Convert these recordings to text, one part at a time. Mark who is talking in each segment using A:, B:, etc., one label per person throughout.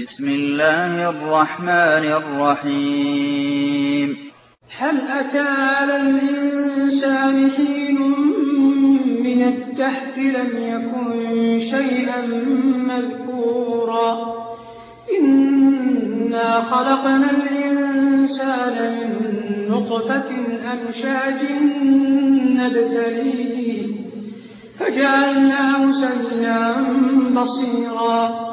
A: بسم الله الرحمن الرحيم.
B: هل أتى على الإنسان حين من الدهر لم يكن شيئا مذكورا؟ إنا خلقنا الإنسان من نطفة أمشاج نبتليه فجعلناه سميعا بصيرا.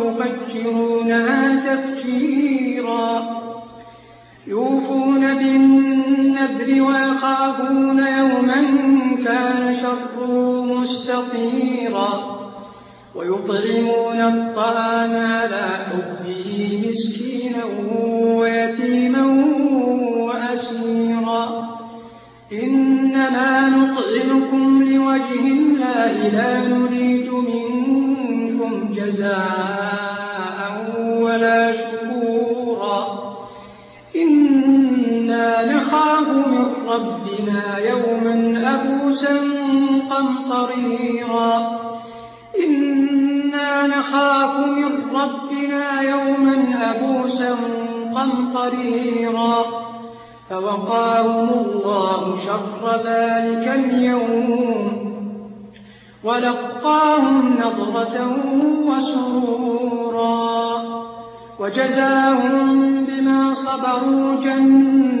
B: بالنذر ويخافون يوما كان شره مستطيرا ويطعمون الطعام على حبه مسكينا ويتيما إنا نخاف من ربنا يوما أبوسا قمطريرا. إنا نخاف من ربنا يوما أبوسا قمطريرا. فوقاهم الله شر ذلك اليوم. ولقاهم نضرة وسرورا. وجزاهم بما صبروا جنة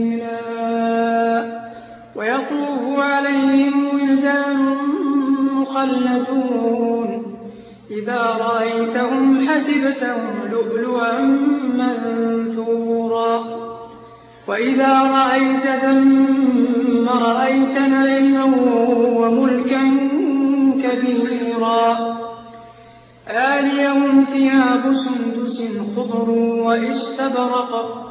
B: مخلدون إذا رأيتهم حسبتهم لؤلؤا منثورا. وإذا رأيت ثم رأيت نعيما وملكا كبيرا. آليهم ثياب سندس خضر وإستبرق